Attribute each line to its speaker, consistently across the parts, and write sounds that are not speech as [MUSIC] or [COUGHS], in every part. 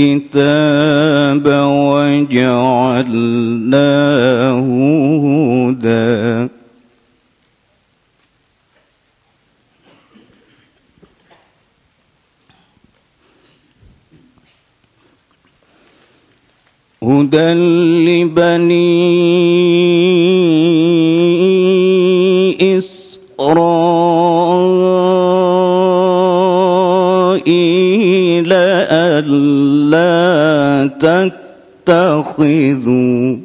Speaker 1: الكتاب وجعلناه هدى هدى لبني تتخذوا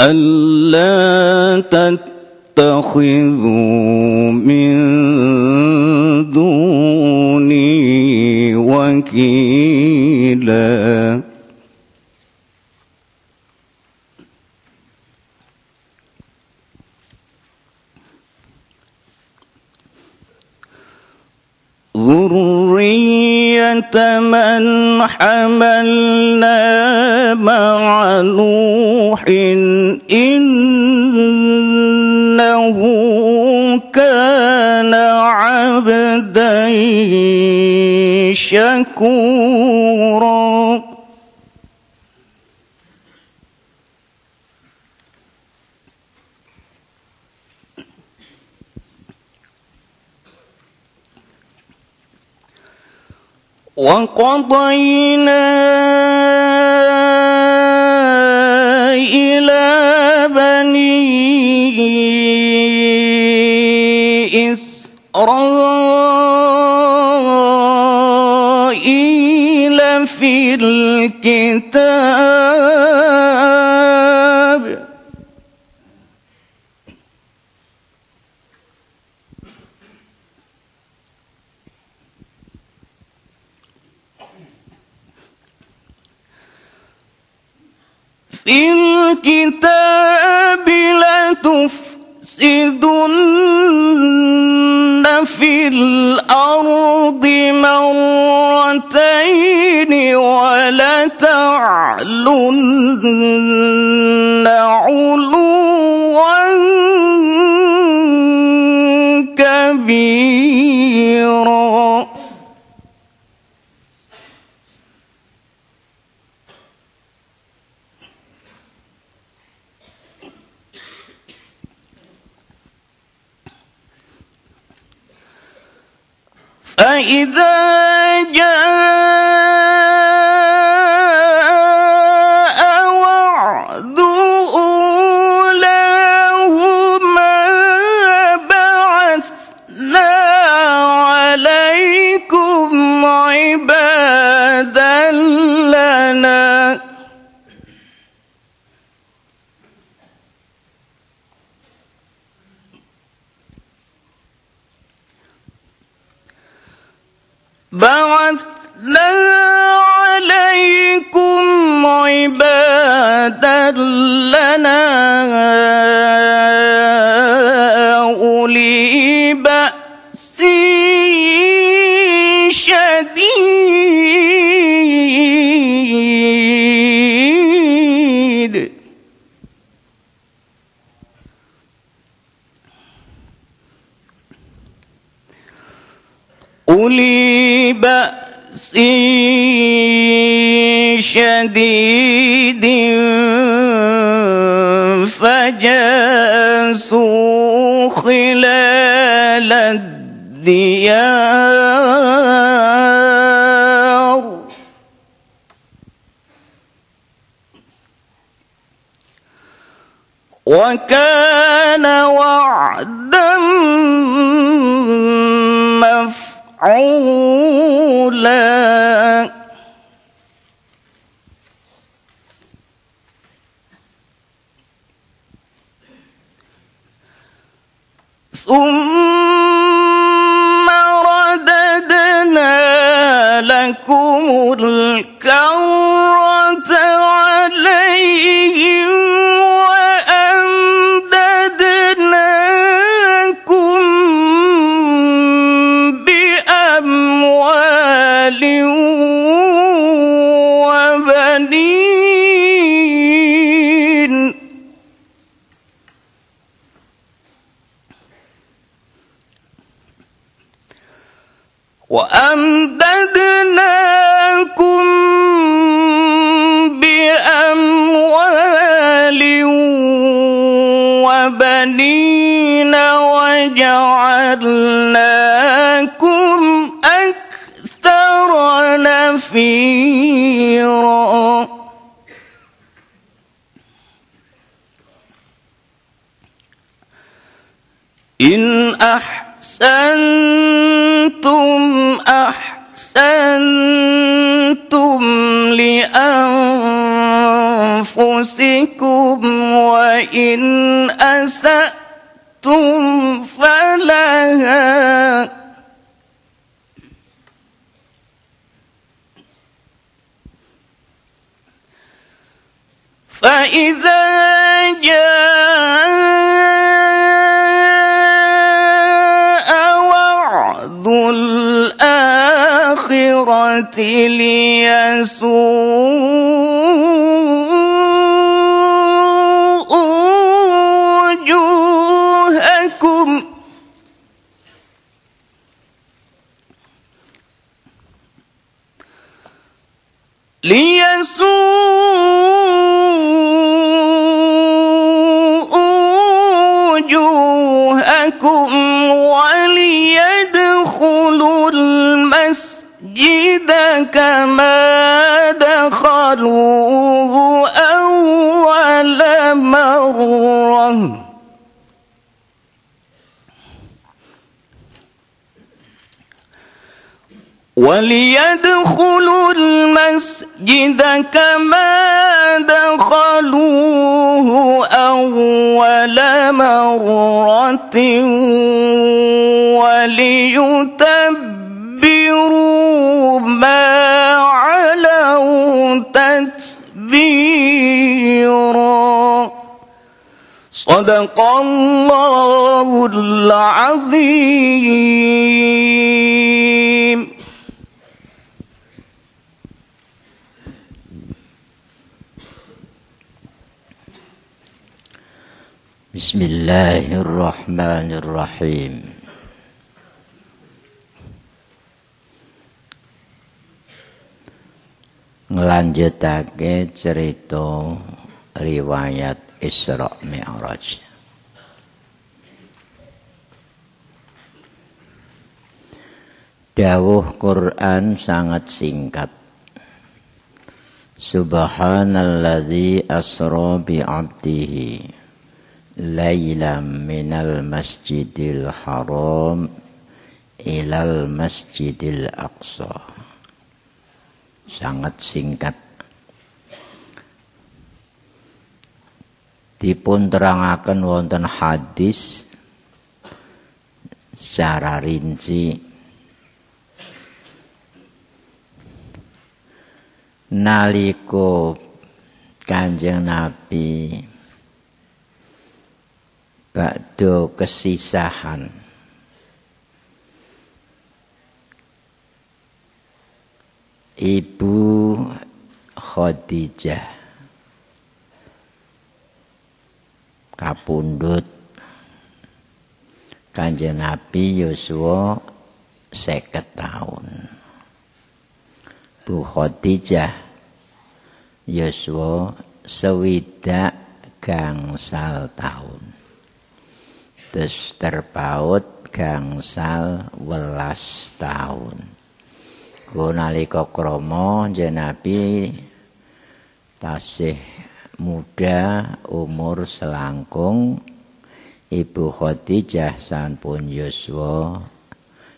Speaker 1: ألا تتخذوا من دوني وكيلا ذرية من حملنا مع نوح إنه كان عبدا شكورا. وقضينا إلى بني إسرائيل في الكتاب. الأرض مرتين ولتعلن علوا كبيرا. فإذا جاء عبادا لنا. أولي بأس شديد. أولي بأس شديد فجاسوا خلال الديار. وكان وعدا مفعولا لا نفيرا إن أحسنتم أحسنتم لأنفسكم وإن أسأتم الْقِيَامَةِ لِيَسُوءُ وُجُوهَكُمْ. لِيَسُوءُ كما دخلوه أول مرة. وليدخلوا المسجد كما دخلوه أول مرة. صدق الله العظيم.
Speaker 2: بسم الله الرحمن الرحيم. Ngelanjutake cerita riwayat Isra Mi'raj. Dawuh Quran sangat singkat. Subhanalladzi asra bi 'abdihi lailam minal masjidil haram ilal masjidil aqsa sangat singkat. Dipun terangaken wonten hadis secara rinci. Naliko kanjeng nabi bakdo kesisahan Ibu Khadijah kapundhut Kanjeng Nabi Yosua seket tahun. Bu Khadijah yuswa sewidak gangsal tahun. Terus terpaut gangsal welas tahun. Ku nalika krama Nabi tasih muda umur selangkung Ibu Khadijah sampun yuswa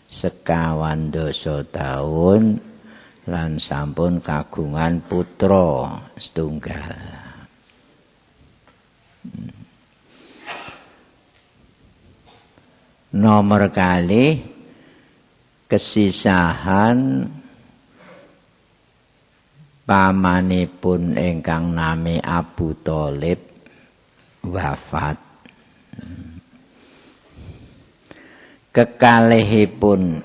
Speaker 2: sekawan dosa tahun lan sampun kagungan putra setunggal. Nomor kali kesisahan pamanipun ingkang nami Abu Thalib wafat kekalihipun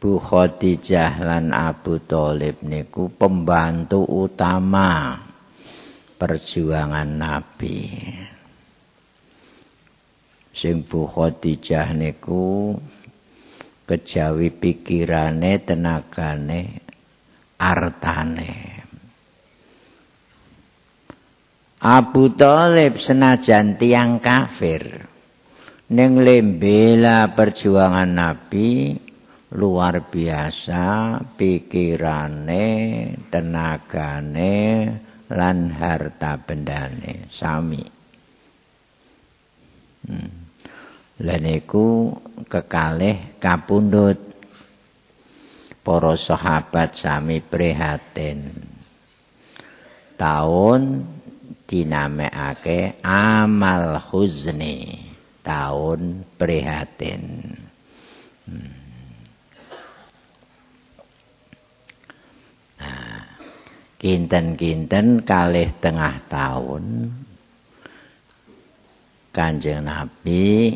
Speaker 2: Bu Khadijah lan Abu Thalib niku pembantu utama perjuangan Nabi. Sing Bu Khadijah niku kejawi pikirane tenagane artane. Abu Thalib senajan tiang kafir. Ning lembela perjuangan Nabi luar biasa pikirane tenagane lan harta bendane sami. Hmm. lan iku kekalih kapundhut. Para sahabat sami prihatin. Taun dinamekake amal huzni tahun prihatin. Hmm. Nah, kinten-kinten kalih tengah tahun Kanjeng Nabi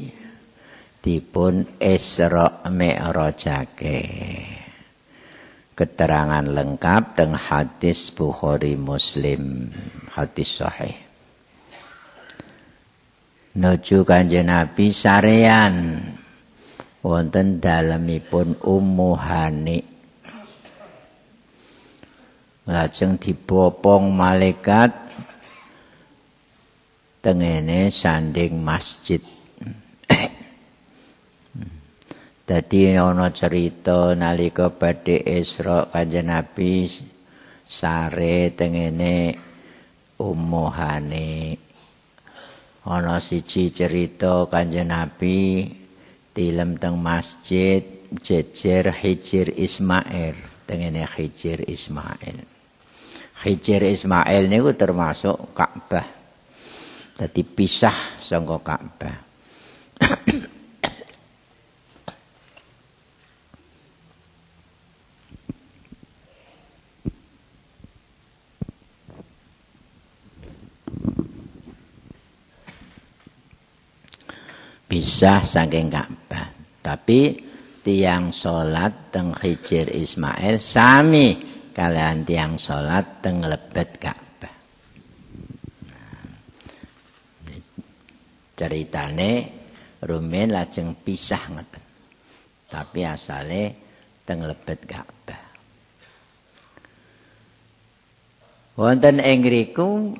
Speaker 2: dipun Isra Mi'rajake. Keterangan lengkap teng hadis Bukhari Muslim, hadis sahih. nuju kanjeng Nabi sarean. Wonten dalemipun Ummu Hani. Lajeng dibopong malaikat. Tengene sanding masjid. [COUGHS] Dadi ana cerita nalika badhe Isra Kanjeng Nabi sare tengene Ummu Hani ana siji cerita Kanjeng Nabi tilem teng masjid jejer Hijir Ismail tengene Hijir Ismail. Hijir Ismail niku termasuk Ka'bah. Dadi pisah saka Ka'bah [CLEARS THROAT] pisah saking Ka'bah. Tapi tiang salat teng Hijir Ismail sami kalian tiang salat teng lebet Ka'bah. Ceritane rumen lajeng pisah ngeten. Tapi asale teng lebet Ka'bah. Wonten ing riku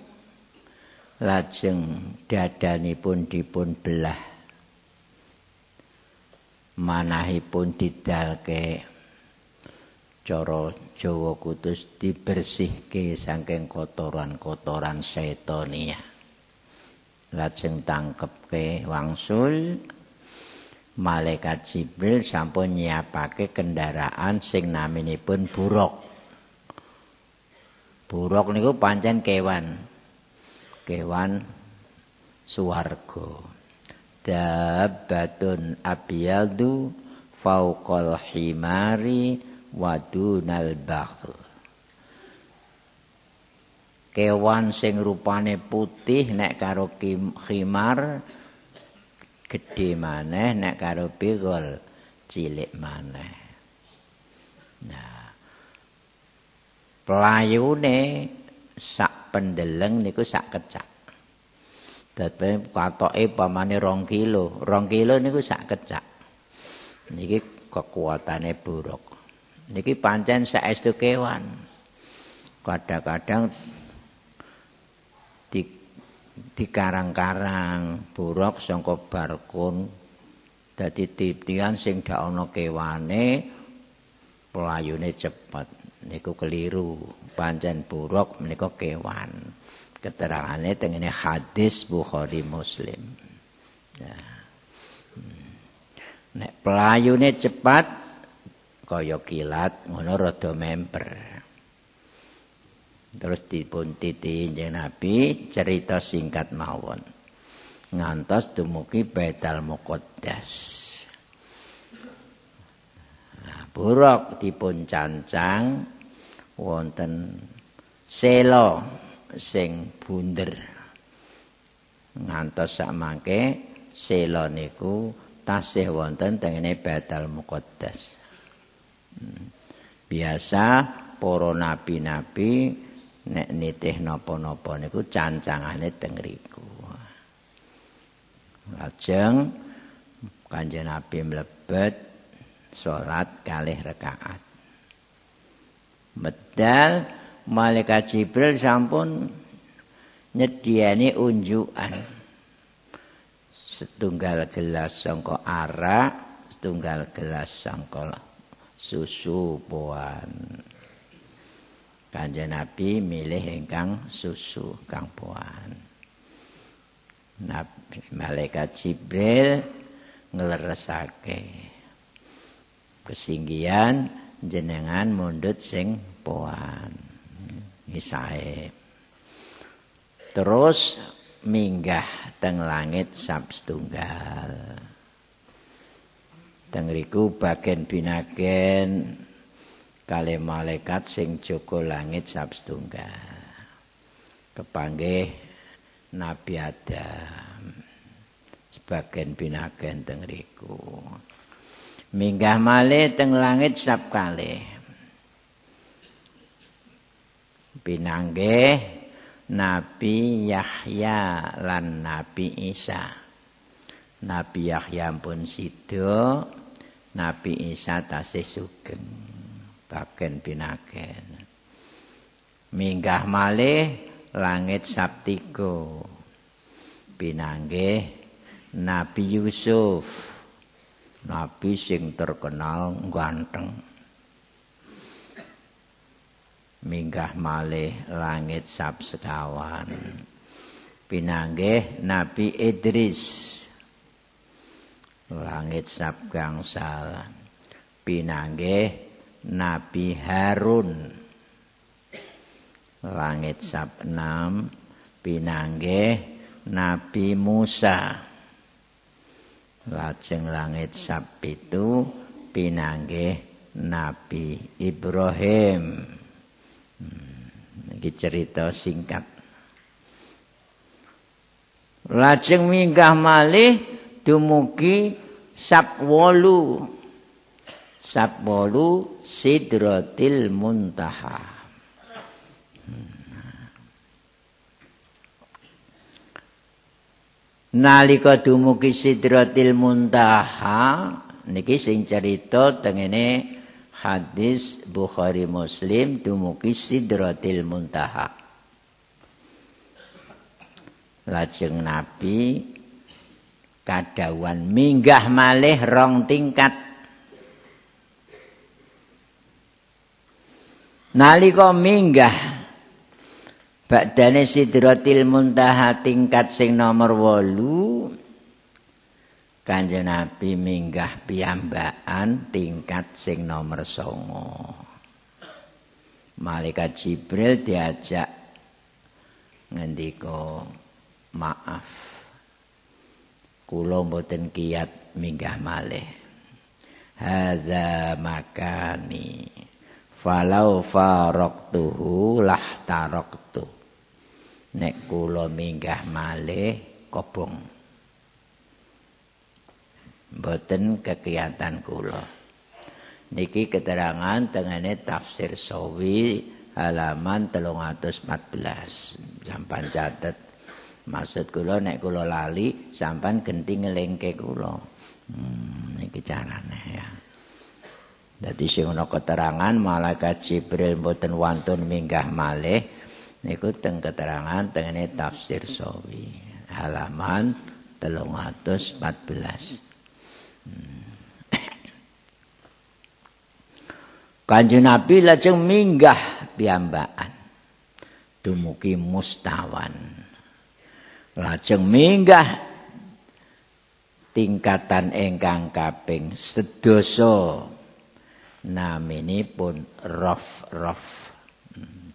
Speaker 2: lajeng dadanipun dipun belah manahipun didalke cara Jawa Kudus dibersihke saking kotoran-kotoran setonia. Lajeng tangkepke wangsul malaikat Jibril sampun nyiapake kendaraan sing naminipun buruk. Buruk niku pancen kewan. Kewan suwarga. Dabbatun abyadu fauqal himari wadunal bakhl. Kewan sing rupane putih nek karo khimar gedhe maneh nek karo bigol cilik maneh. Nah pelayune sak pendeleng niku sak kecak Dadi katoke pamane 2 kilo. 2 kilo niku sak kecak. Niki kekuatane buruk. Niki pancen saestu kewan. Kadang-kadang di di karang-karang buruk sangka barkun dadi titian sing dak ana kewane pelayune cepet niku keliru pancen buruk menika kewan keterangane tengene hadis Bukhari Muslim. Ya. nek pelayune cepat kaya kilat ngono rada member. Terus dipun titi Nabi cerita singkat mawon. Ngantos dumugi Baitul Muqaddas. Nah, buruk dipun cancang wonten selo sing bunder. Ngantos samangke selo niku tasih wonten tengene Baitul Muqaddas. Hmm. Biasa para nabi-nabi nek nitih napa-napa niku cancangane teng riku. Lajeng Kanjeng Nabi mlebet salat kalih rakaat. Medal malaikat Jibril sampun nyediani unjukan. Setunggal gelas sangka arak, setunggal gelas sangka susu poan. Kanjeng Nabi milih ingkang susu kang poan. Nabi malaikat Jibril ngleresake kesinggian jenengan mundut sing poan misae terus minggah teng langit sab setunggal teng riku bagian binagen kali malaikat sing joko langit sab setunggal kepanggih Nabi Adam sebagian binagen teng riku. Minggah malih teng langit sab kalih pinangge Nabi Yahya lan Nabi Isa. Nabi Yahya pun sido Nabi Isa tasih sugeng. Bagian binagen. Minggah malih langit Sabtigo pinangge Nabi Yusuf. Nabi sing terkenal ganteng minggah malih langit sab sekawan pinangge Nabi Idris. Langit sab gangsal pinangge Nabi Harun. Langit sab enam pinangge Nabi Musa. Lajeng langit sab pitu pinangge Nabi Ibrahim hmm, iki cerita singkat. Lajeng minggah malih dumugi sab wolu sab wolu sidratil muntaha. Nalika dumugi sidratil muntaha niki sing cerita tengene hadis Bukhari Muslim dumugi sidratil muntaha. Lajeng nabi kadawan minggah malih rong tingkat. Nalika minggah Badane Sidratil Muntaha tingkat sing nomor 8 Kanjeng Nabi minggah piyambakan tingkat sing nomor 9 Malaikat Jibril diajak ngendika maaf kula mboten kiat minggah malih. Hadza makani falau faraqtuhu lah taraktu nek kula minggah malih kobong mboten kekiatan kula. Niki keterangan tengene tafsir sawi halaman 314 sampan catet. Maksud kula nek kula lali sampan genti ngelingke kula. Hmm, niki carane ya. Dadi sing ana keterangan malaikat Jibril mboten wantun minggah malih niku teng keterangan tengene tafsir sawi halaman 314. Hmm. Kanjeng Nabi lajeng minggah piyambakan dumugi mustawan. Lajeng minggah tingkatan ingkang kaping sedasa naminipun Raf Raf. Hmm.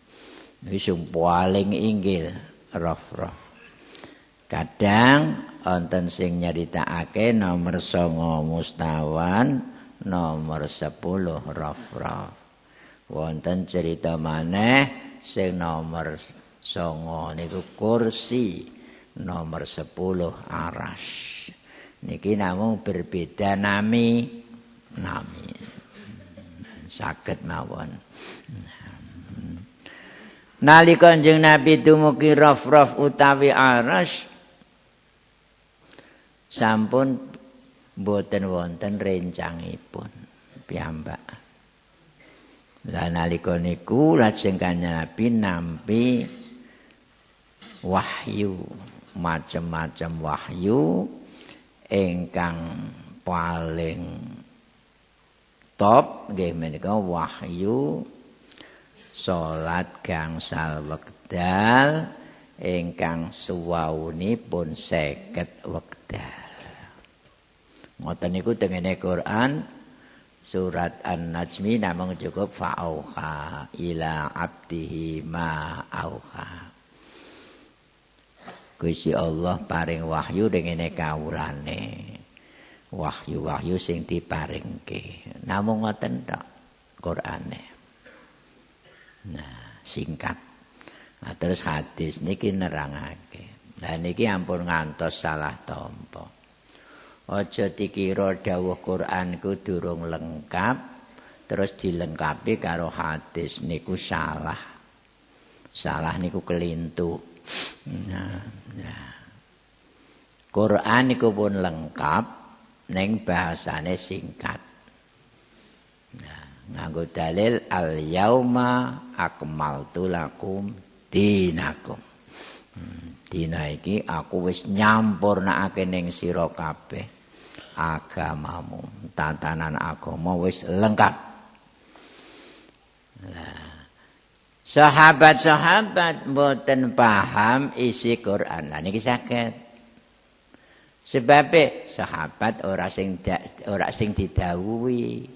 Speaker 2: Wis paling inggil Raf Raf. Kadang wonten sing nyeritakake nomor 9 mustawan, nomor 10 Raf Raf. Wonten cerita maneh sing nomor 9 niku kursi, nomor 10 aras. Niki namung berbeda nami nami. Saged mawon. Nalika Kanjeng Nabi dumugi raf-raf utawi aras sampun boten wonten rencangipun piyambak. Lah nalika niku lajeng Kanjeng Nabi nampi wahyu, macam-macam wahyu ingkang paling top nggih menika wahyu salat gangsal wekdal ingkang suwawunipun 50 wekdal. Ngoten niku tengene Quran surat An-Najmi namung cukup fa'auha ila abdihi ma auha. Gusti Allah paring wahyu dengene kawulane. Wahyu-wahyu sing diparingke. Namung ngoten tok Qur'ane. Nah, singkat. Nah, terus hadis niki nerangake. Lah niki ampun ngantos salah tampa. Aja dikira dawuh Quran ku durung lengkap terus dilengkapi karo hadis niku salah. Salah niku kelintu. Nah, nah. Quran niku pun lengkap ning bahasane singkat. Nah, nganggo dalil al yauma akmaltu lakum dinakum hmm, dina iki aku wis nyampurnakake ning sira kabeh agamamu tatanan agama wis lengkap Sahabat-sahabat mboten paham isi Quran. Lah niki saged. Sebab sahabat ora sing ora sing didhawuhi.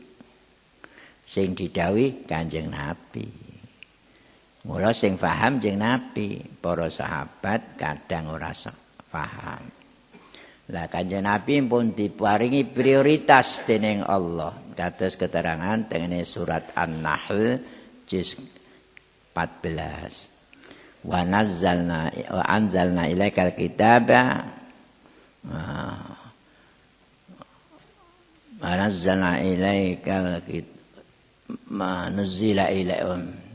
Speaker 2: sing didawi Kanjeng Nabi. Mula sing paham jeng Nabi, para sahabat kadang ora paham. Lah Kanjeng Nabi pun diparingi prioritas dening Allah. Kados keterangan tengene surat An-Nahl juz 14. Wa nazzalna wa anzalna ilaikal kitaba Wa nazzalna ilaikal kitaba ma nuzila ilaihim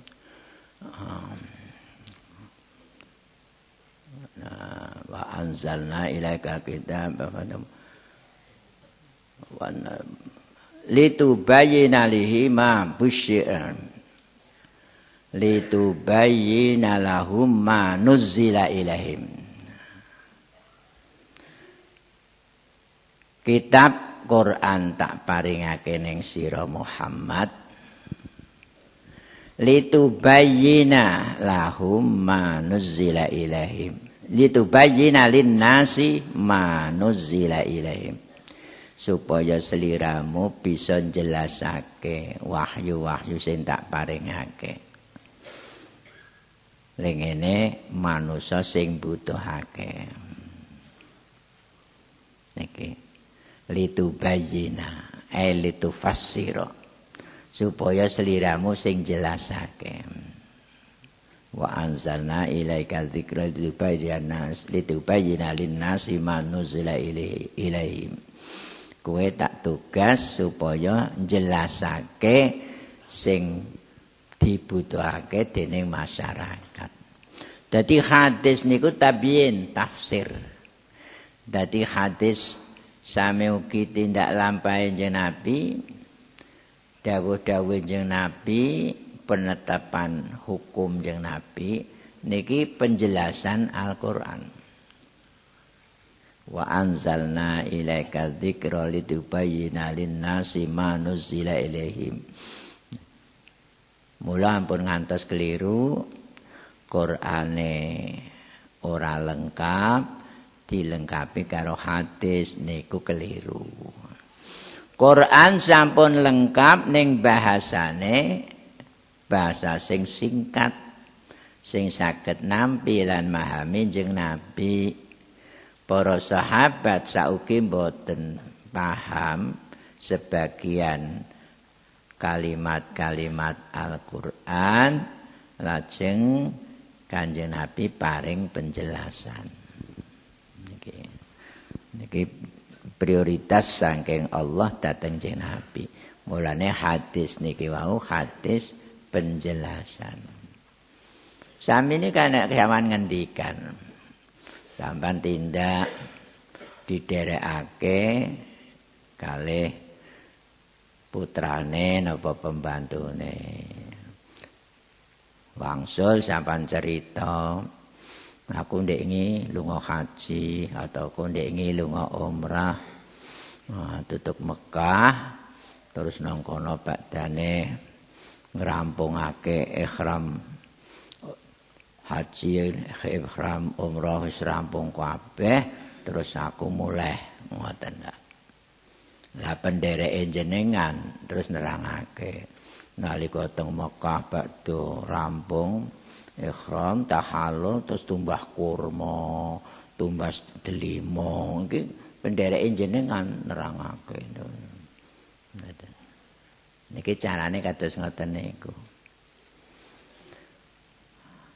Speaker 2: wa anzalna ilaika kitaba wa litubayyana lihi ma busyi'an litubayyana lahum ma nuzila ilaihim. Kitab Quran tak paringake ning sira Muhammad litubayyina lahum ma nuzzila ilaihim. Litubayyina linnasi ma nuzzila ilaihim. Supaya seliramu bisa jelasake wahyu-wahyu sing tak paringake. Lengene manusa sing butuhake niki. Litubayyina. Ay litufassira supaya seliramu sing jelasake. Wa anzalna ilaika dzikra litubayyana litubayyana lin-nasi ma nuzila ilaihim kowe tak tugas supaya jelasake sing dibutuhake dening masyarakat. Dadi hadis niku tabiin tafsir. Dadi hadis sami ugi tindak lampahe Nabi dawuh-dawuh jeng Nabi, penetapan hukum jeng Nabi niki penjelasan Al-Qur'an. Wa anzalna ilaika dzikra litubayyana lin-nasi ma nuzila ilaihim. Mula ampun ngantos keliru Qur'ane ora lengkap dilengkapi karo hadis niku keliru. Quran sampun lengkap ning bahasane bahasa sing singkat sing saged nampi lan memahami jeung nabi. Para sahabat sauki boten paham sebagian kalimat-kalimat Al-Qur'an lajeng Kanjeng Nabi paring penjelasan. Niki niki prioritas saking Allah dateng jeng Nabi. Mulane hadis niki wau hadis penjelasan. Sami ini kan kiaman ngendikan. Sampan tindak diderekake kalih putrane napa pembantune. Wangsul sampan cerita aku ndek ngi lunga haji atau aku ndek ngi lunga umrah. Nah, tutup Mekah terus nang kono badane ngrampungake ihram haji ihram umrah wis rampung kabeh terus aku mulai ngoten lah pendereke jenengan terus nerangake nalika teng Mekah bakdo rampung ikhram tahallul terus tumbah kurma tumbas delima iki pendereke jenengan nerangake. Niki carane kados ngoten niku.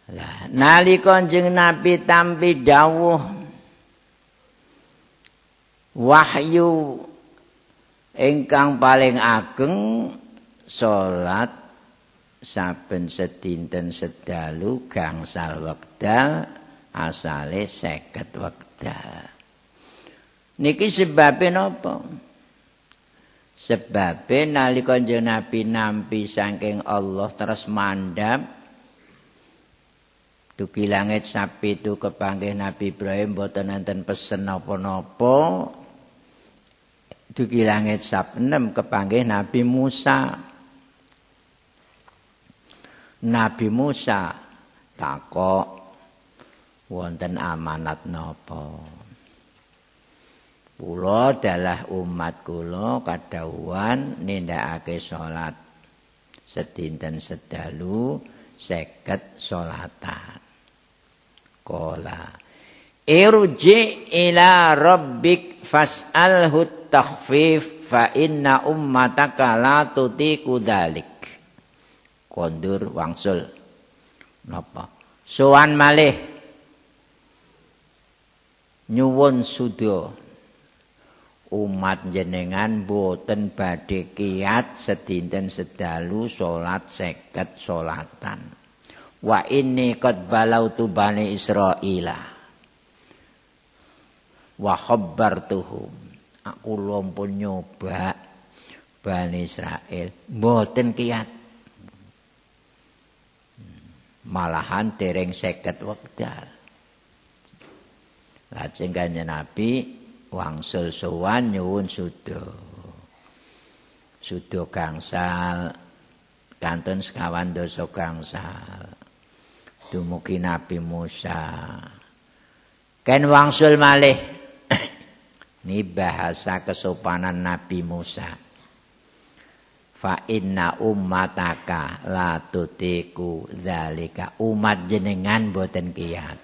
Speaker 2: Lah nalika jeneng nabi tampi dawuh wahyu ingkang paling ageng salat saben sedinten sedalu gangsal wekdal asale 50 wekdal. Niki sebabe napa? Sebabe nalika Nabi nampi saking Allah terus mandap dugi langit sapi itu kepanggih Nabi Ibrahim boten enten pesen napa-napa dugi langit sab 6 kepanggih Nabi Musa Nabi Musa. Takok. Wonten amanat napa? Kula adalah umat kula kadhawuhan nindakake salat. Sedinten sedalu seket salatan. Kola Irji ila rabbik fas'alhu takhfif fa inna ummataka la tutiku dzalik kondur wangsul. Napa? Sowan malih. Nyuwun sudo umat jenengan boten badhe kiat sedinten sedalu salat seket salatan. Wa inni qad balautu bani israila. Wa khabbartuhum aku lumpun nyoba bani israil. Boten kiat malahan dereng seket wekdal. Lajeng kanjeng Nabi wangsul sowan nyuwun sudo. Sudo gangsal kantun sekawan dosa gangsal. Dumugi Nabi Musa. Ken wangsul malih. [CLEARS THROAT] Ini bahasa kesopanan Nabi Musa. Fa inna ummataka la tutiku zalika. Umat jenengan boten kiat.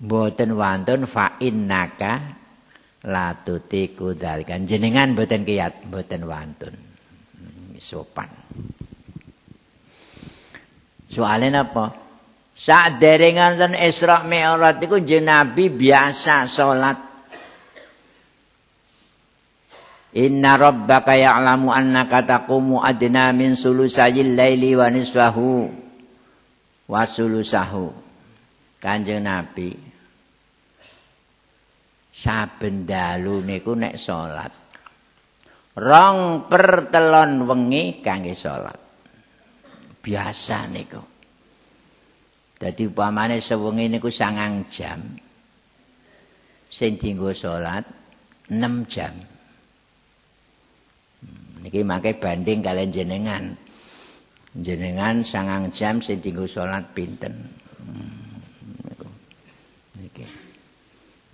Speaker 2: Boten wantun fa innaka la tutiku zalika. Jenengan boten kiat boten wantun. Hmm, sopan. Soalnya apa? Saat derengan dan Isra Mi'raj itu jenabi biasa sholat Inna rabbaka ya'lamu annaka taqumu adna min sulusayil laili wa nisfahu wa sulusahu. Kanjeng Nabi saben dalu niku nek salat rong pertelon wengi kangge salat. Biasa niku. Dadi upamane sewengi niku sangang jam. Sing dienggo salat 6 jam niki mangke banding kalian jenengan. Jenengan sangang jam sing dienggo salat pinten. Hmm, niki.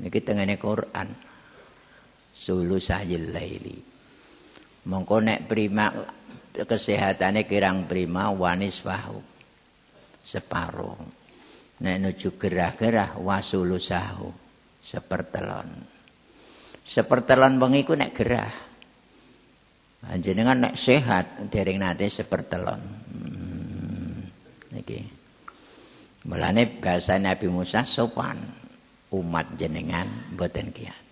Speaker 2: Niki tengene Quran. Sulu sahil laili. Mongko nek prima kesehatane kirang prima wanis wahu separo nek nuju gerah-gerah wasulu sahu. Sepertelon. Sepertelon wengi ku nek gerah panjenengan nek sehat dereng nate sepertelon. Hmm, niki. Mulane bahasa Nabi Musa sopan umat jenengan mboten kiat.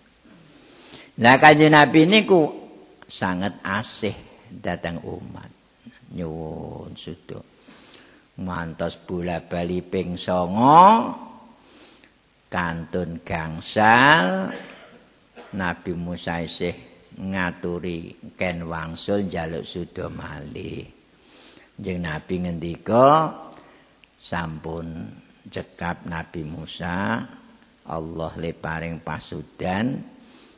Speaker 2: Lah kanjeng Nabi niku sangat asih datang umat. Nyuwun sudo mantos bola bali ping songo kantun gangsal Nabi Musa isih ngaturi ken wangsul jaluk sudo mali jeng Nabi ngendika sampun cekap Nabi Musa Allah le paring pasudan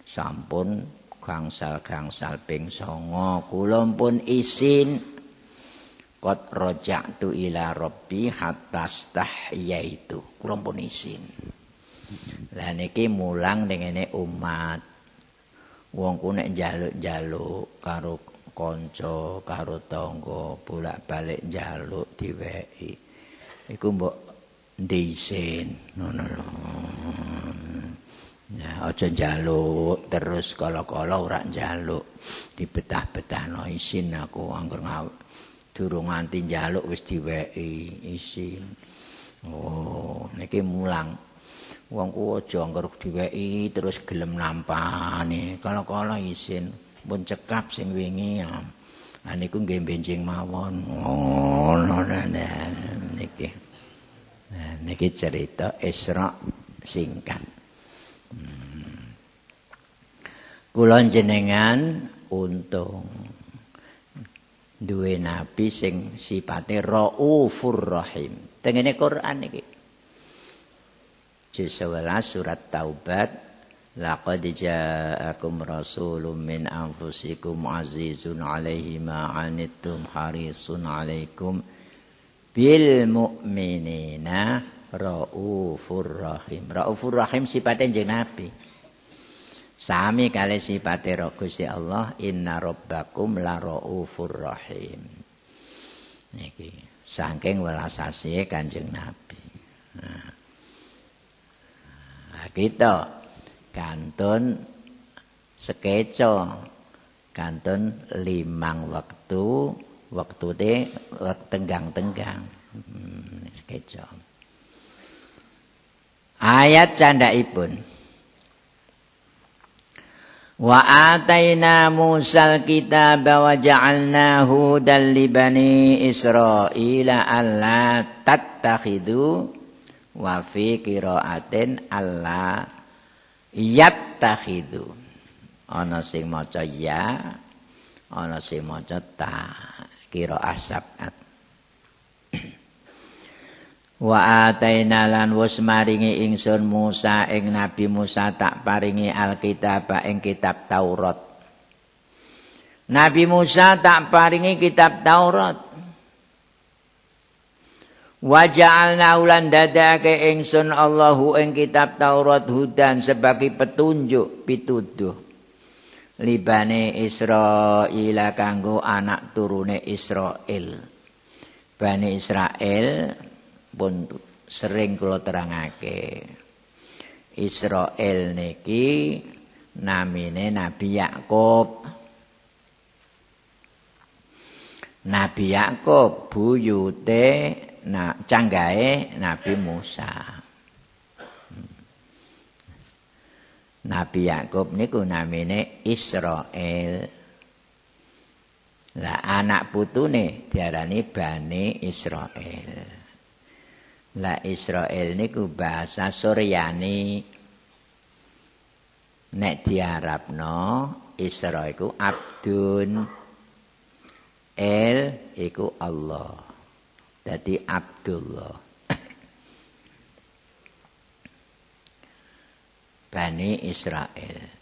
Speaker 2: sampun gangsal-gangsal ping songo kula pun isin. Kot rojak ila robbi hatta yaitu kula pun isin. Lah niki mulang dengene umat wong ku nek njaluk-njaluk karo kanca karo tangga bolak-balik njaluk diweki iku mbok ndisin ngono lho Ya, aja njaluk terus kala-kala ora njaluk. Dibetah-betahno isin aku angger ngawu. Durung nganti njaluk wis diweki isin. Oh, niki mulang. Wong aja angger diweki terus gelem nampani. Kala-kala isin pun cekap sing wingi. Ah niku nggih benjing mawon. Oh, niki. Nah, niki cerita Isra singkat. Kula jenengan untung duwe nabi sing sipate raufur rahim. Tengene Quran iki. Juz 11 surat Taubat Laqad ja'akum rasulun min anfusikum azizun 'alaihi ma 'anittum harisun 'alaikum bil mu'minina raufur rahim. Raufur rahim sipate jeneng nabi. Sami kali sifate Gusti Allah inna rabbakum la raufur rahim. Niki saking welas asihe Kanjeng Nabi. Nah. Nah kita kantun sekeco. Kantun limang waktu. Waktu de tenggang-tenggang. Hmm, sekeco. Ayat candaipun. Wa ataina Musal kitaba wa ja'alnahu dal li bani Israila alla tattakhidu wa fi qiraatin alla yattakhidu ana sing maca ya ana sing maca ta qiraah sab'at Wa ataina lan wus maringi ingsun Musa ing Nabi Musa tak paringi Alkitab ing kitab Taurat. Nabi Musa tak paringi kitab Taurat. Wa ja'alna ulan dadake ingsun Allahu ing kitab Taurat hudan sebagai petunjuk pituduh. Libane Israel kanggo anak turune Israel. Bani Israel pun sering kula terangake. Israel niki namine Nabi Yakub. Nabi Yakub buyute na canggahe Nabi Musa. Nabi Yakub niku namine Israel. Lah anak putune diarani Bani Israel. La Israel niku bahasa Suryani. nek diarabno Isra iku abdun el iku Allah dadi Abdullah. [LAUGHS] Bani Israel.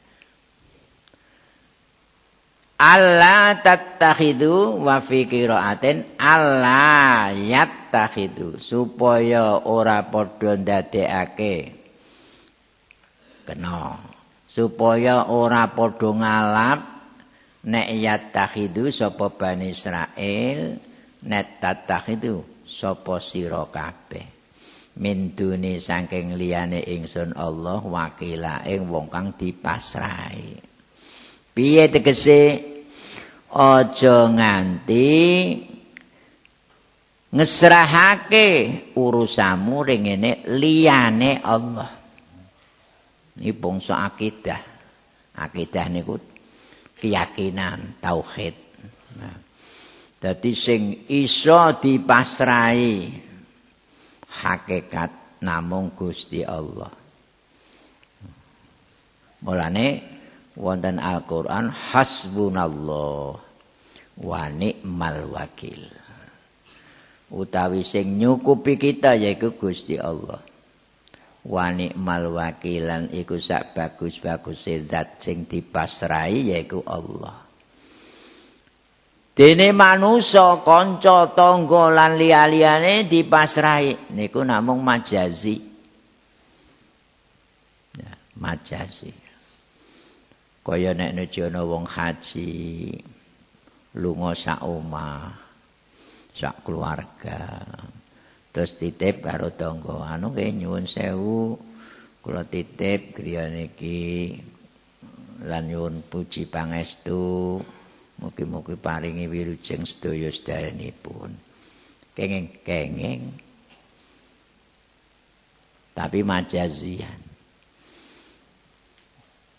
Speaker 2: Allah tattakhidu wa fi qiraatin. Allah yattakhidu supaya ora padha ndadekake. Kena. Supaya ora padha ngalap. Nek yattakhidu sapa Bani Israel nek tattakhidu sapa sira kabeh? Min duni saking liyane ingsun Allah wakila ing wong kang dipasrahi. Piye tegese? Aja nganti ngesrahake urusamu ring ngene liyane Allah. Iki bangsa akidah. Akidah niku keyakinan tauhid. Nah dadi sing iso dipasrahi hakikat namung Gusti Allah mulane wonten Al-Qur'an hasbunallah wa ni'mal wakil. Utawi sing nyukupi kita yaiku Gusti Allah. Wa ni'mal wakilan iku sak bagus-bagus zat sing dipasrai yaiku Allah. Dene manusa kanca tangga lan liya-liyane dipasrai niku namung majazi. Ya, majazi. kaya nek nuju ana wong haji lunga sak omah sak keluarga terus titip karo tangga anu ke nyuwun sewu kula titip griya niki lan nyuwun puji pangestu mugi-mugi paringi wirujeng sedaya sedayanipun kenging-kenging tapi majazian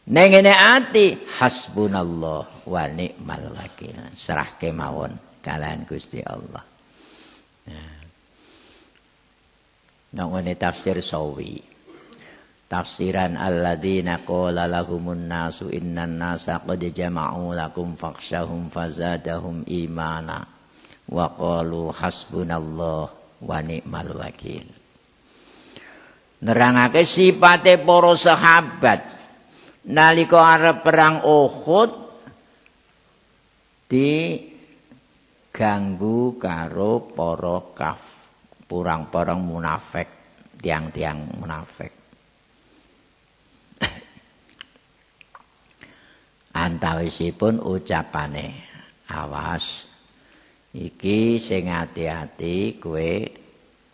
Speaker 2: Neng ngene ati hasbunallah wa ni'mal wakil. Serah kemawon kalian Gusti Allah. Nah. Nang tafsir sawi. Tafsiran alladzina qala lahumun nasu innan nasa qad jama'u lakum fakhshahum fazadahum imana wa qalu hasbunallah wa ni'mal wakil. Nerangake sipate para sahabat nalika arep perang Uhud di ganggu karo para kaf purang-purang munafik tiang-tiang munafik antawisipun ucapane awas iki sing ati-ati kowe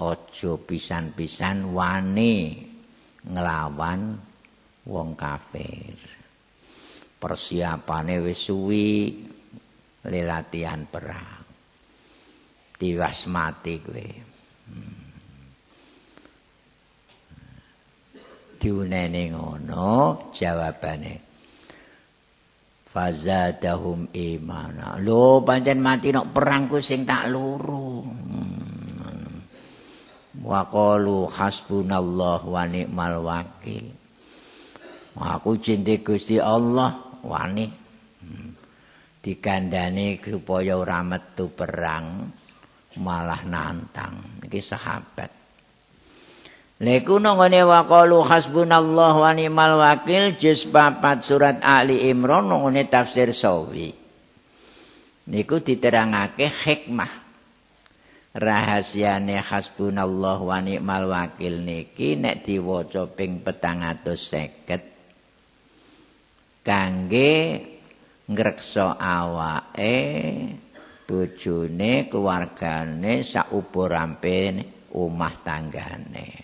Speaker 2: aja pisan-pisan wani nglawan wong kafir. Persiapane wis suwi latihan perang. Tiwas mati kowe. Hmm. Diunene ngono jawabane. Fazadahum imana. Lho pancen mati nok perang ku sing tak luru. Hmm. Wa qalu hasbunallah wa ni'mal wakil. aku cinta Gusti Allah wani hmm. digandani supaya ora metu perang malah nantang iki sahabat Leku nongone wa qalu hasbunallahu wa ni'mal wakil juz 4 surat Ali Imran nongone tafsir sawi. Niku diterangake hikmah. Rahasiane hasbunallahu wa ni'mal wakil niki nek diwaca ping 450 kangge ngreksa awake bojone keluargane sauburampe omah tanggane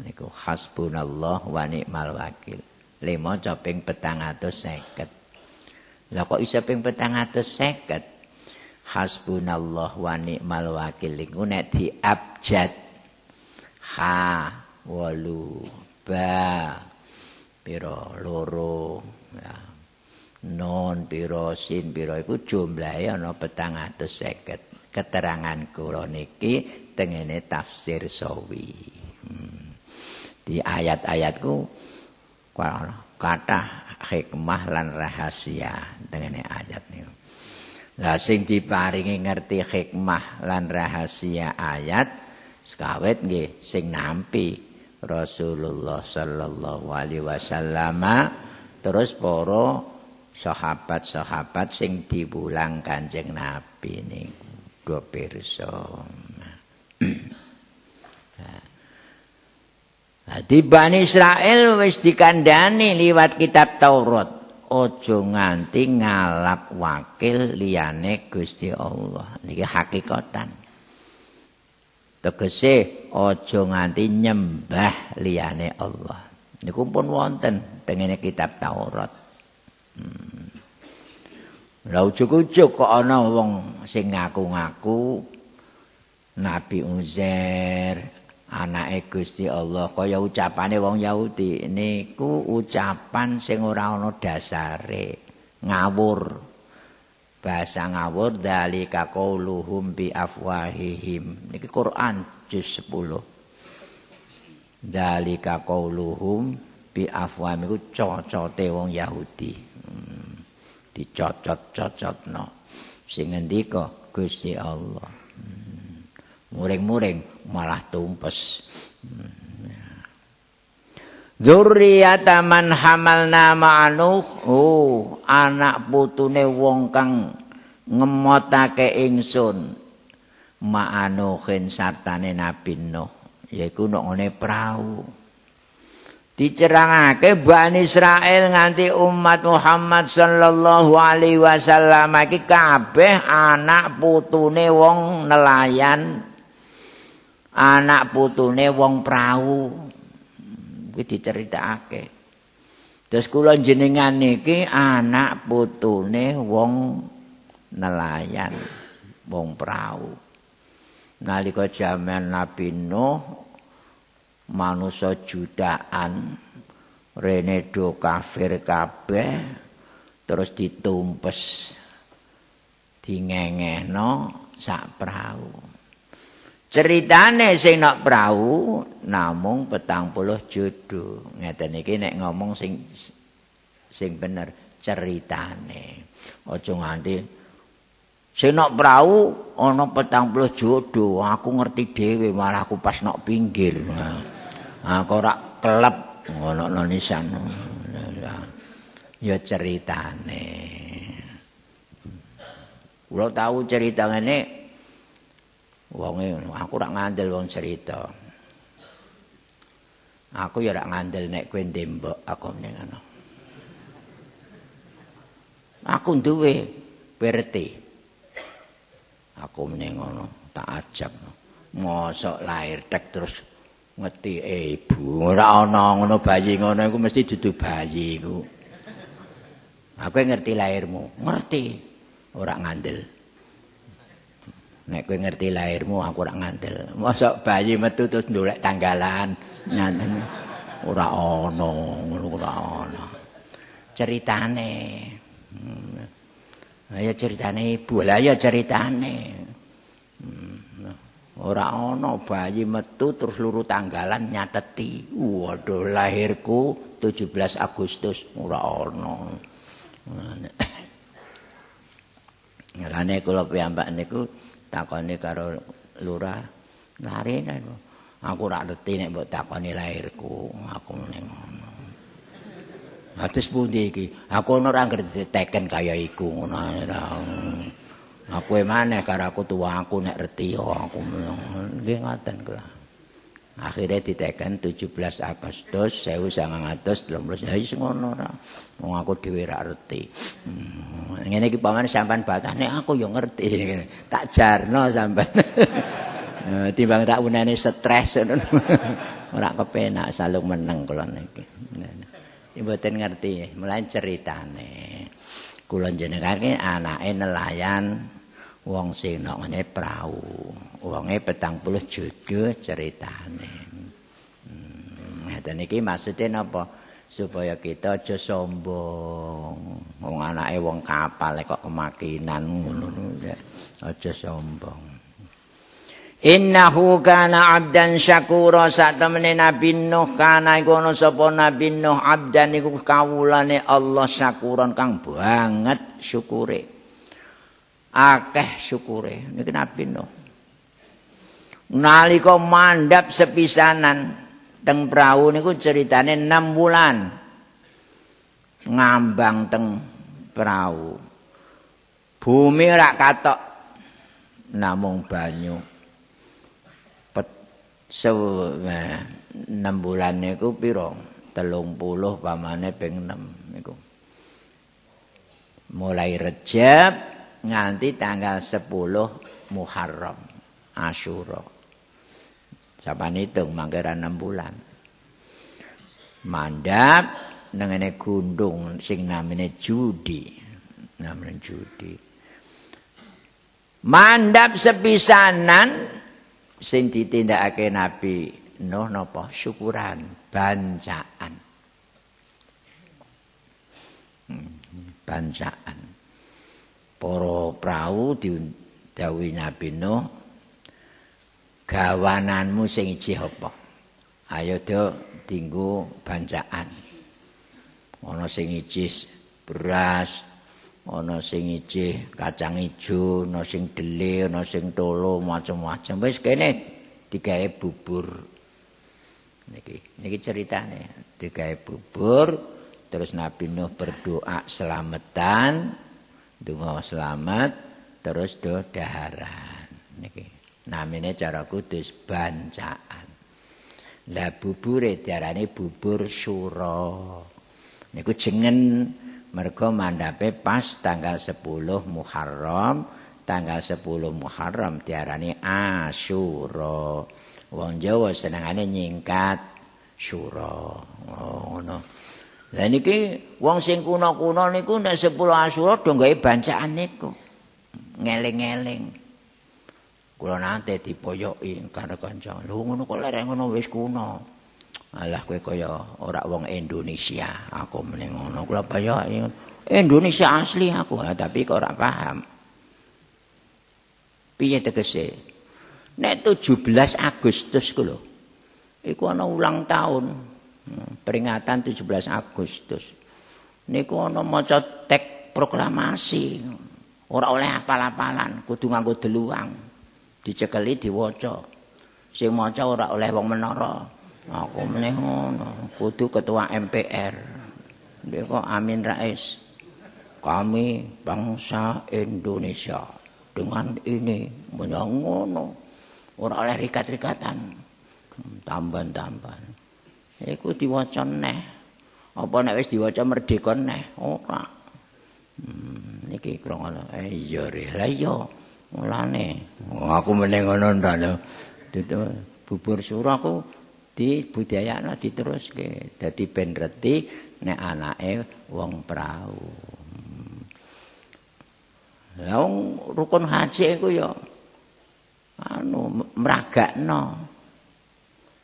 Speaker 2: niku hasbunallah wa ni'mal wakil. Coping petang atus seket. Lah kok isa ping petang atus seket? Hasbunallah wa ni'mal wakil. Niku nek diabjad. Ha walu ba pira loro ya. Non pira sin pira. Iku jumlahe ana 450 keterangan kula niki tengene tafsir sawi. Di ayat-ayatku kathah hikmah lan rahasia dengan ayat niku. Lah sing diparingi ngerti hikmah lan rahasia ayat sekawet nggih sing nampi Rasulullah sallallahu alaihi wasallam terus para sahabat-sahabat sing diwulang Kanjeng Nabi niku do pirsa. [CLEARS THROAT] Di Bani Israel wis dikandani liwat kitab Taurat. Ojo nganti ngalap wakil liyane Gusti Allah. Niki hakikatan. Tegese ojo nganti nyembah liyane Allah. Niku pun wonten tengene kitab Taurat. Hmm. Lah ujug-ujug kok ana wong sing ngaku-ngaku Nabi Uzair anake Gusti Allah kaya ucapane wong Yahudi niku ucapan sing ora ana dasare ngawur. Bahasa ngawur dalika qauluhum bi afwahihim. Niki Quran juz 10 dalika qauluhum bi afwahim iku cocote wong Yahudi. Hmm. dicocot-cocotno. Sing ngendika Gusti Allah. Hmm. muring-muring malah tumpes. Dzurriyyata man hamalna ma'anuh. Oh, anak putune wong kang ngemotake ingsun ma'anuhin sartane Nabi Nuh, yaiku nek ngene prau. Dicerangake Bani Israel nganti umat Muhammad sallallahu alaihi wasallam iki kabeh anak putune wong nelayan anak putune wong prau. Kuwi diceritakake terus kula jenengan niki anak putune wong nelayan wong prau. Nalika jaman Nabi Nuh manusa jutaan rene do kafir kabeh terus ditumpes dingengehno sak prau Ceritane sing nak prau namung petang puluh jodoh. Ngeten iki nek ngomong sing sing bener ceritane. Aja nganti sing nak prau ana petang puluh jodoh. Aku ngerti dhewe malah aku pas nak pinggir. Kok ora kelep ngono nisan. Ya ceritane. Kula tahu cerita ngene Wonge aku ora ngandel wong cerita. Aku ya ora ngandel nek kowe ndembok aku meneng ngono. Aku duwe PRT. Aku meneng ngono, tak ajak. Mosok lahir tek terus ngeti ibu. Ora ana ngono bayi ngono iku mesti dudu bayi iku. Aku ngerti lahirmu, ngerti. Ora ngandel. Nek kowe ngerti lahirmu aku ora ngandel. Mosok bayi metu terus ndolek tanggalan. Nyanten. Ora ana, ngono ora ana. Ceritane. Hmm. Ayo ceritane ibu, lah ya ceritane. Hmm. Ora ana bayi metu terus luru tanggalan nyateti. Waduh lahirku 17 Agustus ora [COUGHS] ana. Ngalane kula piyambak niku takoni karo lurah. Lari aku ora ngerti nek mbok takoni lahirku. Aku ning ngono. Atus pundi iki? Aku ora ngerti teken kaya iku ngono aku e maneh karo aku tuwa aku nek reti aku nggih ngoten kula akhirnya diteken 17 Agustus 1913 ya wis ngono ora wong aku dhewe ra ngerti hmm. ngene iki paman sampean batane aku ya ngerti. [LAUGHS] Tak jarno sampean. [LAUGHS] Timbang tak unene stres. [LAUGHS] Ora kepenak salung meneng kula niki. Mboten ngerti mulai ceritane. Kula jenengan anake nelayan wong sing ngene prau. Wonge petang puluh jodoh ceritane. Hmm, iki maksude napa? Supaya kita aja sombong. Wong anake wong kapal kok kemakinan ngono aja sombong. Innahu kana abdan syakura. Sak temene Nabi Nuh kana iku ana sapa Nabi Nuh abdan iku kawulane Allah syakuran kang banget syukure. Akeh syukure niki Nabi Nuh. Nalika mandhap sepisanan teng prau niku ceritane 6 bulan. Ngambang teng prau. Bumi rak katok namung banyu. enam bulan niku pira? telung puluh pamane ping enam niku. Mulai Rejab nganti tanggal sepuluh Muharram Asyura. Sampeyan hitung mangkira enam bulan. Mandap nengene gundung sing namine Judi. Namanya Judi. Mandap sepisanan sing ditindakake Nabi Nuh napa syukuran bancaan hmm, bancaan para prau didhawuhi Nabi Nuh gawananmu sing iji apa ayo do dinggo bancaan ana sing iji beras ana sing ijih kacang ijo, ana sing delir, ana sing tolo, macam-macam. Wis kene digawe bubur. Niki, niki ceritane. Digawe bubur, terus Nabi Nuh berdoa selamatan, donga selamat, terus do daharan. Niki, namine cara kudus bancaan. Lah bubure diarani bubur syura. Niku jengen mergo mandhape pas tanggal 10 Muharram tanggal 10 Muharram diarani Asyura wong Jawa senengane nyingkat syura ngono oh, Lah niki wong sing kuna-kuna niku nek 10 Asyura do gawe bancaan niku ngeling-eling kula nate dipoyoki karo kanca lho ngono kok lereng ngono wis kuna Alah kowe kaya ora wong Indonesia. Aku meneng ngono. Kula kaya Indonesia asli aku, tapi kok ora paham. Piye tegese? Nek 17 Agustus ku lho. Iku ana ulang tahun. Peringatan 17 Agustus. Niku ana maca tek proklamasi. Ora oleh apal-apalan, kudu nganggo deluang. Dicekeli diwaca. Sing maca ora oleh wong menara. Aku meneh ngono, kudu ketua MPR. Kok Amin Rais. Kami bangsa Indonesia dengan ini menyangono. Ora oleh rikat-rikatan. Tambahan-tambahan. Iku diwaca neh. Apa nek wis diwaca merdeka neh? Ora. Hmm, niki krungono. Eh iya re. Lah iya. Mulane aku meneh ngono ndak. Bubur surah aku dibudayakno diteruske dadi ben reti nek anake wong prau Lah rukun haji iku ya anu mragakno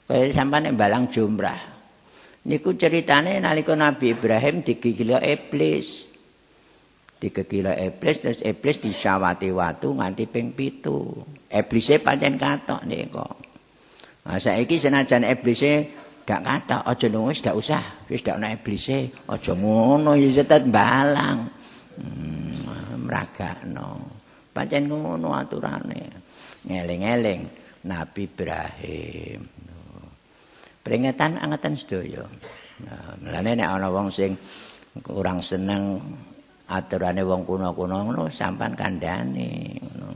Speaker 2: kaya sampeyan nek balang jumrah niku ceritane nalika Nabi Ibrahim digigila iblis digigila iblis terus iblis disawati watu nganti ping 7 iblise pancen katok niku Nah, saiki senajan iblise gak kata aja nang wis usah, wis gak ana iblise, aja ngono ya setet balang. Hmm, mragakno. Pancen ngono aturane. Ngeling-eling Nabi Ibrahim. Peringatan angatan sedaya. Mulane nek ana wong sing kurang seneng aturane wong kuno-kuno ngono sampan kandhane ngono.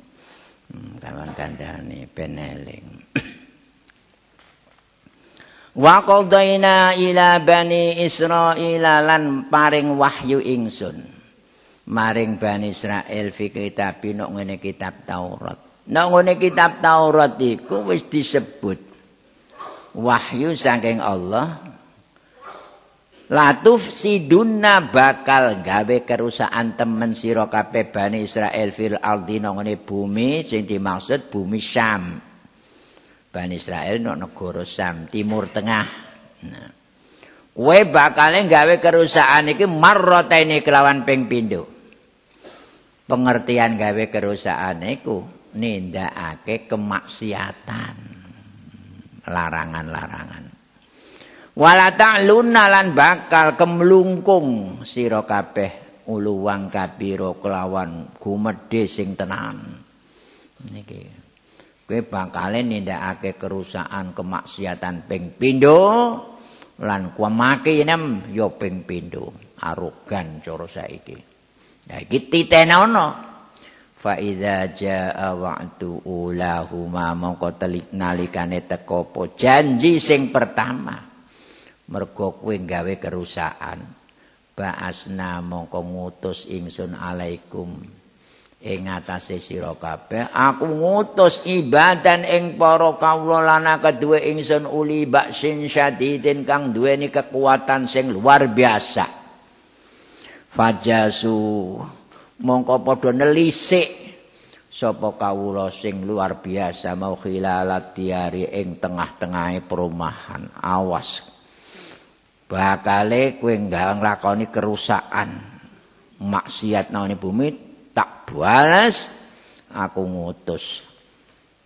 Speaker 2: Hmm, kawan kandhane ben eling. [CLEARS THROAT] Wa qadaina ila bani Israila lan paring wahyu ingsun. Maring bani Israel fi kitab nok ngene kitab Taurat. Nok ngene kitab Taurat iku wis disebut wahyu saking Allah. Latuf sidunna bakal gawe kerusakan temen sira kabeh bani Israel fil ardi nang bumi sing dimaksud bumi Syam. Bani Israel nok negara Sam Timur Tengah. Nah. Kowe bakale gawe kerusakan iki marrataini kelawan ping pindho. Pengertian gawe kerusakan iku nindakake kemaksiatan larangan-larangan. Wala ta'lunna lan bakal kemlungkung sira kabeh uluwang kabiro kelawan gumedhe sing tenan. Niki. Kowe bakal nindakake kerusakan kemaksiatan ping pindho lan kuamake inem ya ping pindho. Arogan cara saiki. Ya iki titenono. fa iza jaa wa'du ulahuma mongko nalikane teko janji sing pertama mergo kowe gawe kerusakan. Ba'asna mongko ngutus ingsun alaikum ing atase sira kabeh. Aku ngutus ibadan ing para kawula lan kedue ingsun uli baksin syadidin kang duweni kekuatan sing luar biasa. Fajasu mongko padha nelisik. Sapa kawula sing luar biasa mau khilalat diari ing tengah-tengahe perumahan. Awas. Bakale kowe nglakoni kerusakan. Maksiat nang bumi tak balas aku ngutus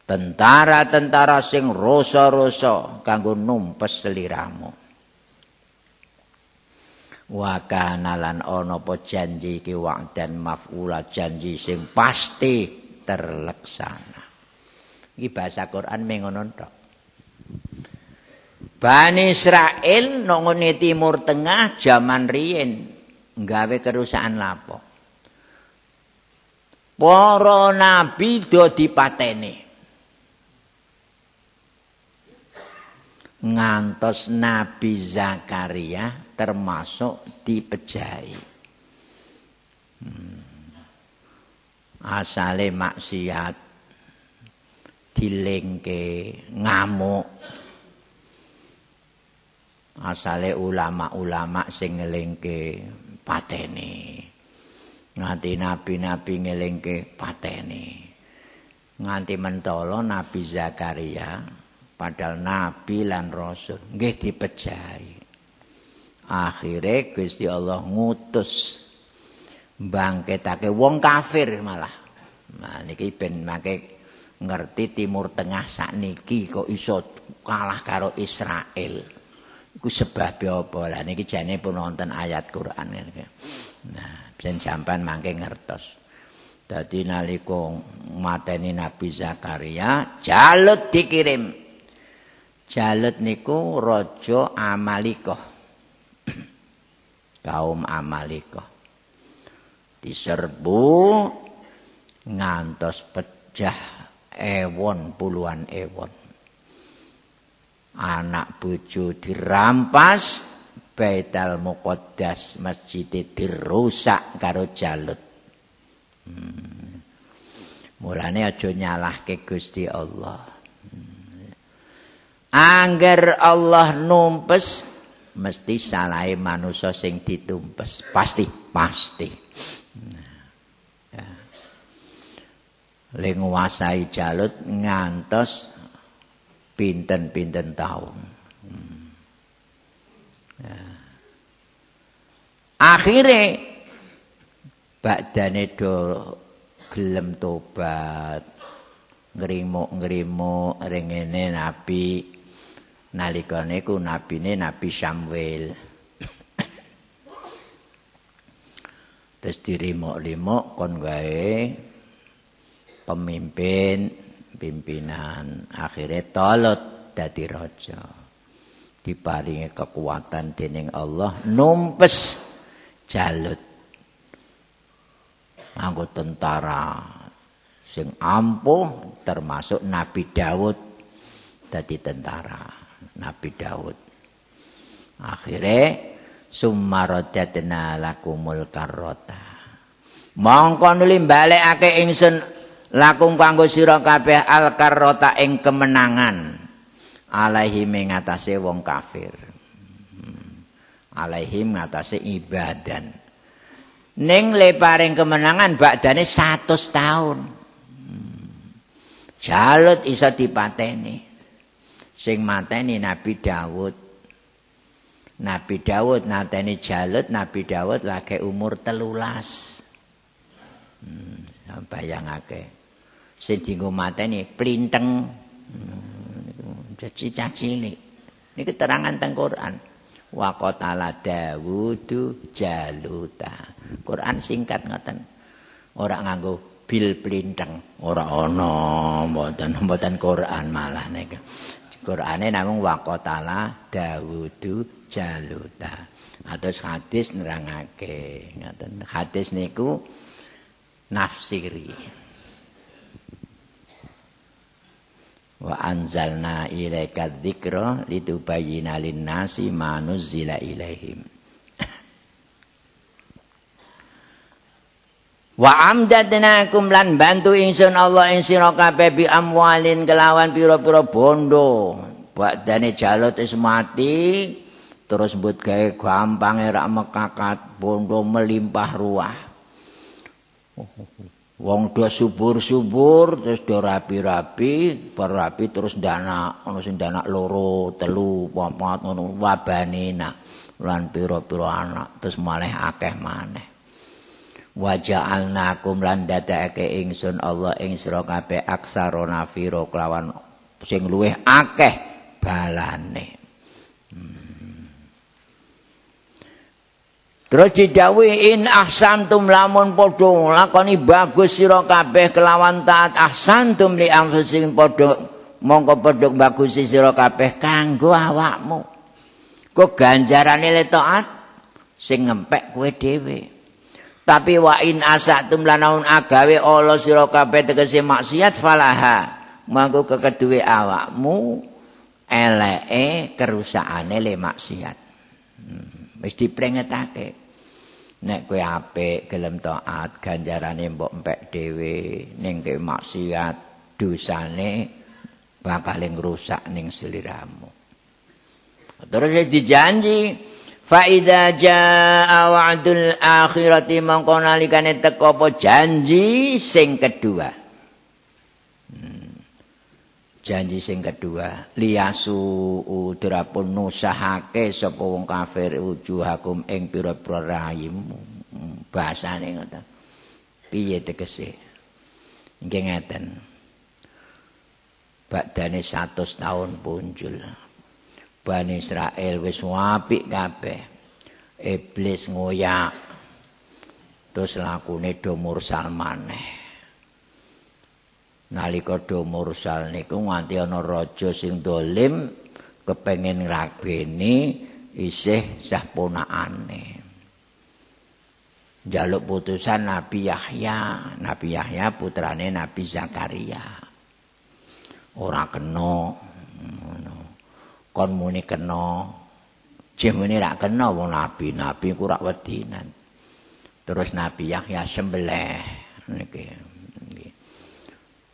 Speaker 2: tentara-tentara sing rasa-rasa kanggo numpes seliramu wa kana lan ana apa janji iki wa'dan maf'ula janji sing pasti terlaksana iki bahasa Quran mengono tok Bani Israel nongone timur tengah zaman riyen nggawe kerusakan lapo. Para nabi do dipateni. Ngantos Nabi Zakaria termasuk dipejahi. Hmm. Asale maksiat dilengke ngamuk asale ulama-ulama sing ngelingke pateni nganti nabi-nabi ngelingke pateni nganti mentolo nabi Zakaria padahal nabi lan rasul nggih dipejahi akhire Gusti Allah ngutus bangkitake wong kafir malah nah niki ben make ngerti timur tengah sakniki kok iso kalah karo Israel Iku sebab apa? Lah niki jane pun wonten ayat Quran ngene. Nah, ben sampean mangke ngertos. Dadi nalika mateni Nabi Zakaria, Jalut dikirim. Jalut niku raja Amalikah. [CLEARS THROAT] Kaum Amalikah. Diserbu ngantos pecah ewon puluhan ewon. anak bojo dirampas Baitul Muqaddas masjid dirusak karo jalut hmm. mulane aja nyalahke Gusti Allah. Angger Allah numpes mesti salahe manusa sing ditumpes pasti pasti nah. le nguasai jalut ngantos pinten-pinten tahun. Hmm. Ya. Akhire badane do gelem tobat. Ngrimuk-ngrimuk rengene nabi nalikane ku nabine Nabi Samuel. [COUGHS] Terus dirimuk-rimuk kon gawe pemimpin pimpinan. Akhirnya tolot dadi raja. Diparingi kekuatan dening Allah numpes jalut. Nganggo tentara sing ampuh termasuk Nabi Daud dadi tentara Nabi Daud. Akhirnya summarodatna lakumul karrota. Mongko nuli balekake ingsun lakum kanggo sira kabeh al karrota ing kemenangan. Alaihi mengatasi wong kafir. Hmm. alaihi mengatasi ibadan. Ning le paring kemenangan bakdane 100 tahun. Hmm. jalut iso dipateni sing mateni Nabi Daud Nabi Daud nateni jalut Nabi Daud lagi umur telulas. Hmm, bayangake. Sing dienggo mateni plinteng. Caci cilik. Niki terangan teng Quran. Wa qatala Dawudu Jaluta. Quran singkat ngoten. Ora nganggo bil plinteng. Ora ana mboten mboten Quran malah niku Qurane namung wa qatala Dawudu Jaluta. Atus hadis nerangake. Ngoten. Hadis niku nafsiri. Wa anzalna ilaika dzikra litubayyana lin-nasi ma nuzzila ilaihim wa amdadnakum lan bantu ingsun Allah sira kabeh bi amwalin kelawan pira-pira bondo badane jalot wis mati terus mbut gawe gampang rak mekakat bondo melimpah ruah Wong do subur-subur terus do rapi-rapi, rapi terus dana ana sing dana loro, telu, papat ngono wabane nak lan pira-pira anak terus malih akeh maneh. Waja'alnakum lan dadake ingsun Allah ing sira kabeh aksarona firo kelawan sing luweh akeh balane. Terus didhawuhi in ahsantum lamun padha lakoni bagus sira kabeh kelawan taat ahsantum li anfusikum padha mongko padha bagus sira kabeh kanggo awakmu. Kok ganjarane le taat sing ngempek kowe dhewe. Tapi wa in asatum lanaun agawe Allah sira kabeh tegese maksiat falaha. Mangko kekeduwe awakmu eleke kerusakane le maksiat. Hmm, wis diprengetake. nek kowe apik gelem taat ganjarane mbok empek dhewe ning kowe maksiat dosane bakal ngrusak ning sliramu terus dijanji fa idza jaa wa'dul akhirati mongko nalikane teko apa janji sing kedua. Hmm. janji sing kedua liyasu udrapun nusahake sapa wong kafir wujuhakum ing pira-pira rayimu hmm, bahasane ngoten. Piye tegese? Nggih ngeten. Badane 100 tahun punjul Bani Israel wis apik kabeh. Iblis ngoyak terus lakune do mursal maneh. Nalika do mursal niku nganti ana raja sing dolim kepengin ngrabeni isih sah ponakane jaluk putusan Nabi Yahya Nabi Yahya putrane Nabi Zakaria. Ora kena ngono kon muni kena. Jemene ra kena wong nabi. Nabi ku rak wedinan. Terus Nabi Yahya sembelih. Niki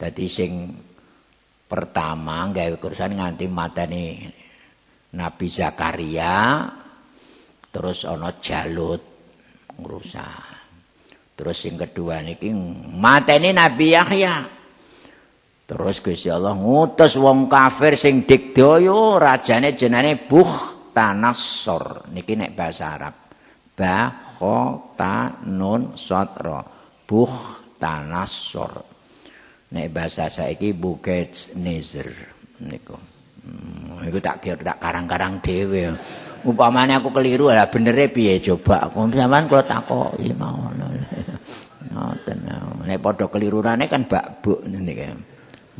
Speaker 2: Dadi sing pertama gawe kurusan nganti mateni Nabi Zakaria terus ana Jalut ngrusak. Terus sing kedua niki mateni Nabi Yahya. Terus Gusti Allah ngutus wong kafir sing digdaya rajane jenenge Buhtanassor. Niki nek bahasa Arab. Ba kha ta nun satra. Buhtanassor. nek bahasa saiki buket nezer niku hmm, iku tak kira tak karang-karang dhewe upamane aku keliru lah benere piye coba aku sampean kula takoki mawon [LAUGHS] ngoten nek padha kelirurane kan bakbuk niki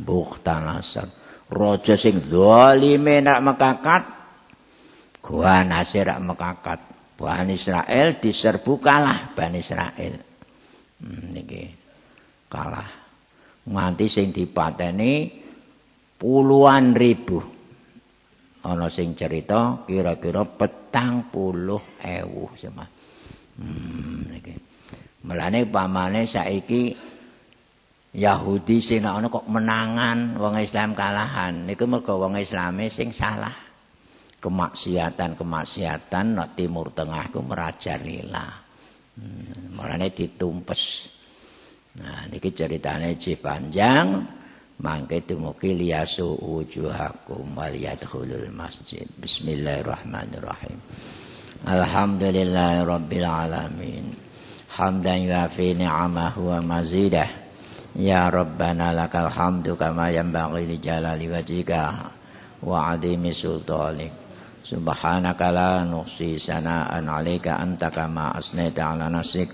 Speaker 2: bukhtan asar raja sing zalime nak mekakat gua nasir nak mekakat. Bani Israel diserbu kalah Bani Israel. Hmm, niki kalah. Nganti sing dipateni puluhan ribu. Ana sing cerita kira-kira petang puluh ewu sama hmm, melane pamane saiki Yahudi sing ana kok menangan wong Islam kalahan niku mergo wong Islame sing salah kemaksiatan-kemaksiatan no timur tengah ku merajalela hmm, mulane ditumpes Nah, niki ceritane cih panjang. Mangke dumugi liyasu wujuhakum wal yadkhulul masjid. Bismillahirrahmanirrahim. Alhamdulillahirabbil alamin. Hamdan yuafi ni'amahu wa mazidah. يا ربنا لك الحمد كما ينبغي لجلال وجهك وعظيم سلطانك سبحانك لا نحصي ثناء عليك أنت كما أثنيت على نفسك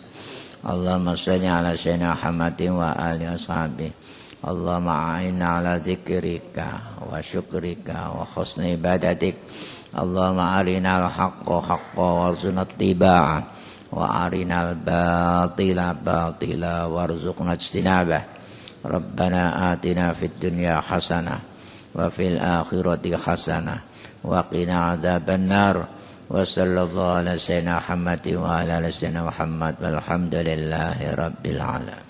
Speaker 2: اللهم صل على سيدنا محمد وآل أصحابه اللهم أعنا على ذكرك وشكرك وحسن عبادتك اللهم أرنا الحق حقا وارزقنا اتباعه وأرنا الباطل باطلا وارزقنا اجتنابه. ربنا آتنا في الدنيا حسنة وفي الآخرة حسنة وقنا عذاب النار. وصلى الله على سيدنا محمد وعلى سيدنا محمد والحمد لله رب العالمين.